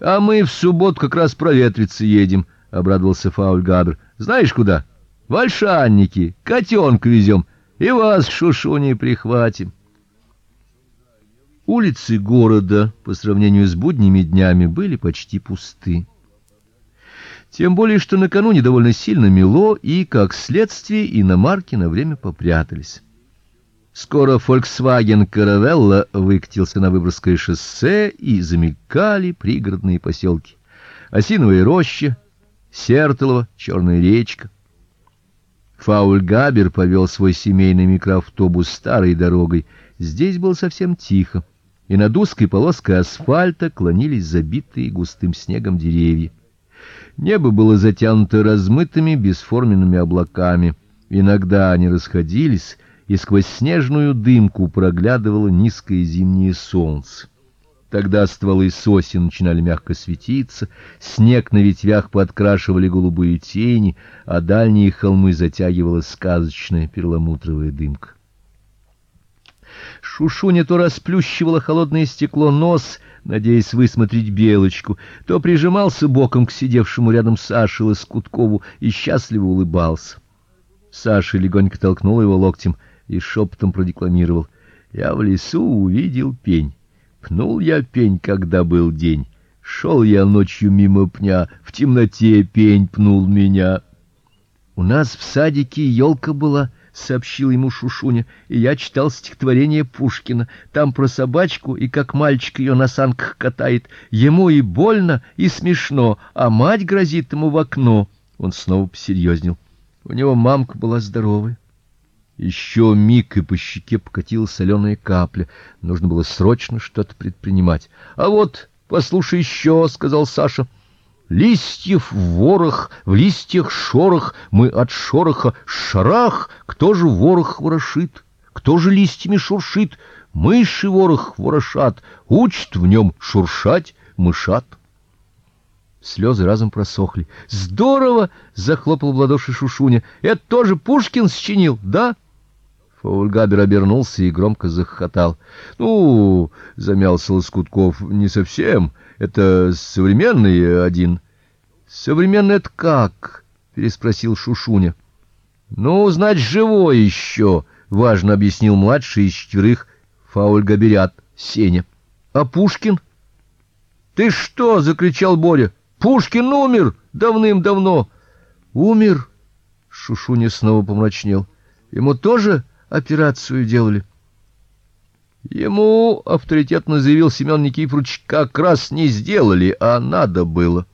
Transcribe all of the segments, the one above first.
А мы в субботу как раз проветриться едем, обрадовался Фаульгабер. Знаешь куда? В Ольшанники, котенка везем, и вас шушуни прихватим. Улицы города по сравнению с будними днями были почти пусты. Тем более, что накануне довольно сильно мело, и, как следствие, иномарки на время попрятались. Скоро Volkswagen Caravella выкатился на Выборгское шоссе, и замелькали пригородные поселки. Осиновая роща, Сертолово, Черная речка. Фауль Габер повел свой семейный микроавтобус старой дорогой. Здесь было совсем тихо, и над узкой полоской асфальта клонились забитые густым снегом деревья. Небо было затянуто размытыми бесформенными облаками. Иногда они расходились, и сквозь снежную дымку проглядывало низкое зимнее солнце. Тогда стволы сосен начинали мягко светиться, снег на ветвях подкрашивали голубые тени, а дальние холмы затягивала сказочная перламутровая дымка. Шушуня то расплющивала холодное стекло нос, надеясь высмотреть белочку, то прижимался боком к сидевшему рядом Саше Лоскуткову и счастливо улыбался. Саша легонько толкнул его локтем и шепотом продекламировал: "Я в лесу увидел пень. Пнул я пень, когда был день. Шел я ночью мимо пня, в темноте пень пнул меня". У нас в садике елка была, сообщил ему Шушуня. И я читал стихотворение Пушкина. Там про собачку и как мальчик ее на санках катает. Ему и больно, и смешно, а мать грозит ему в окно. Он снова посерьезнел. У него мамка была здоровая. Еще миг и по щеке покатилась соленая капля. Нужно было срочно что-то предпринимать. А вот, послушай еще, сказал Саша. Листьев ворох, в листьях шорох, мы от шороха шарах, кто же ворох ворошит? Кто же листьями шуршит? Мыши ворох ворошат, учат в нем шуршать мышат. Слезы разом просохли. Здорово, захлопал в ладоши Шушуня. Это тоже Пушкин сочинил, да? Фаульгабер обернулся и громко захохотал. Ну, замялся Лоскутков, не совсем. Это современный один. Современный это как? переспросил Шушуня. Ну, значит, живой еще, важно объяснил младший из четверых Фаульгаберят Сеня. А Пушкин? Ты что, закричал Боря. Пушкин умер давным-давно. Умер? Шушуня снова помрачнел. Ему тоже операцию делали. Ему авторитетно заявил Семен Никифорович, как раз не сделали, а надо было.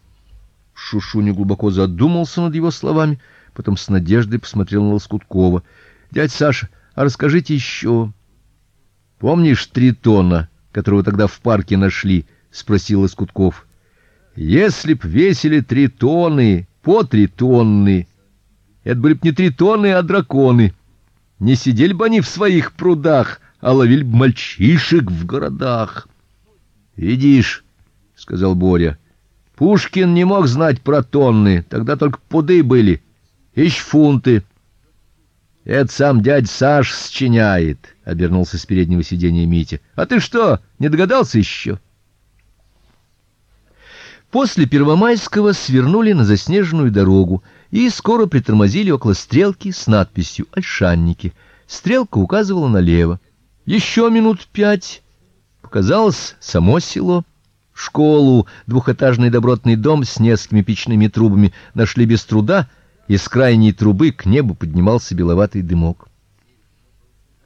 Шушуня глубоко задумался над его словами, потом с надеждой посмотрел на Лоскуткова. Дядь Саша, а расскажите еще. Помнишь Тритона, которого тогда в парке нашли, спросил Лоскутков. Если б весили три тонны, по три тонны, это были б не три тонны, а драконы. Не сидели бы они в своих прудах, а ловили бы мальчишек в городах. Видишь, сказал Боря. Пушкин не мог знать про тонны, тогда только пуды были. Ищ фунты. Это сам дядь Саш счиняет, обернулся с переднего сиденья Митя. А ты что, не догадался еще? После Первомайского свернули на заснеженную дорогу и скоро притормозили около стрелки с надписью Ольшанники. Стрелка указывала налево. Еще минут пять показалось само село. Школу, двухэтажный добротный дом с несколькими печными трубами нашли без труда, и с крайней трубы к небу поднимался беловатый дымок.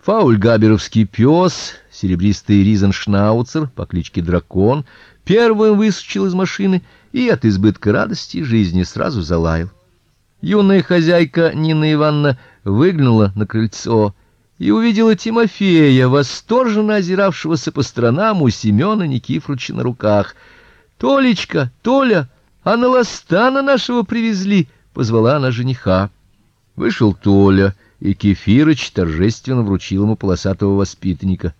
Фаульгаберовский пес, серебристый ризеншнауцер по кличке Дракон, первым выскочил из машины и от избытка радости жизни сразу залаял. Юная хозяйка Нина Ивановна выглянула на крыльцо и увидела Тимофея, восторженно озиравшегося по сторонам у Семёна Никифоровича на руках. "Толечка, Толя, а на ластана нашего привезли", позвала она жениха. Вышел Толя, и Кефирыч торжественно вручил ему полосатого воспитанника.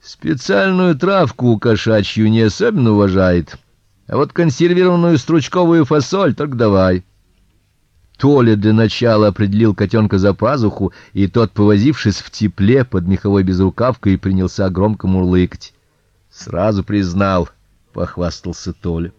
Специальную травку кошачью не особенно уважает, а вот консервированную стручковую фасоль только давай. Толя для начала определил котенка за пазуху, и тот, повозившись в тепле под меховой безрукавкой, принялся громко мурлыкать. Сразу признал: похвастался Толя.